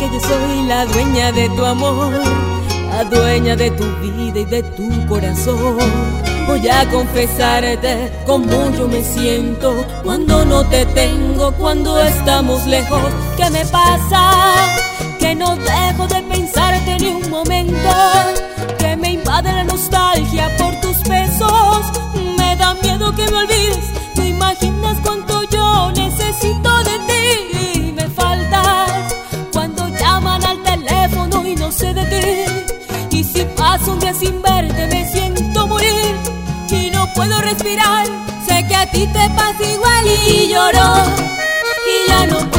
que yo soy la dueña de tu amor, la dueña de tu vida y de tu corazón. Voy a confesarte cómo yo me siento cuando no te tengo, cuando estamos lejos. ¿Qué me pasa? Que no dejo paso un día sin verte, me siento morir y no puedo respirar. Sé que a ti te pasa igual y lloro. Y ya no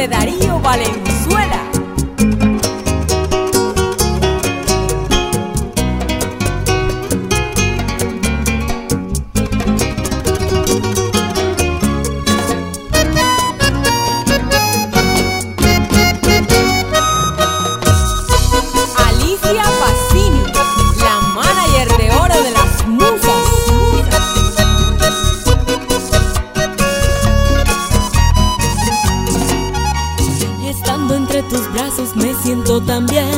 de Darío Valenzuela. Y estando entre tus brazos me siento tan bien.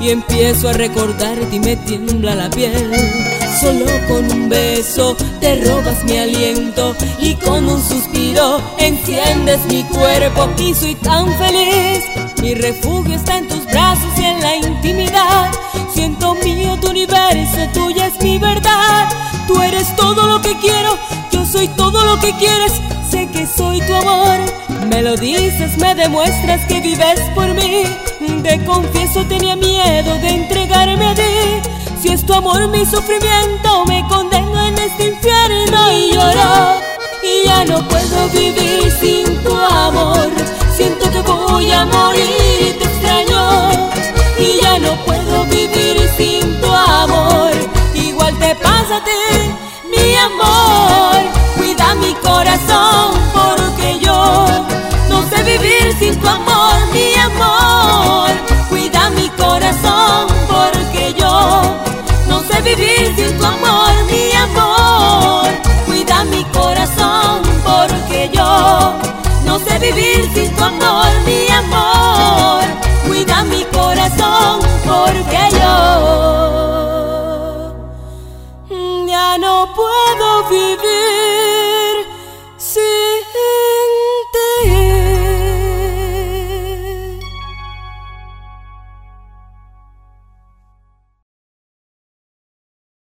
Y empiezo a recordarte y me tiembla la piel. Solo con un beso te robas mi aliento Y con un suspiro enciendes mi cuerpo. Y soy tan feliz. Mi refugio está en tus brazos y en la intimidad. Siento mío tu universo, tuya todo lo que quieres Sé que soy tu amor me lo dices, me demuestras que vives por mí. Te confieso, tenía miedo de entregarme a ti. Si es tu amor mi sufrimiento, me condeno en este infierno y lloro. Y ya no puedo vivir sin tu amor. Siento que voy a morir y te extraño. Y ya no puedo vivir sin tu amor. Igual te pasa. honor, mi amor, cuida mi corazón porque yo ya no puedo vivir.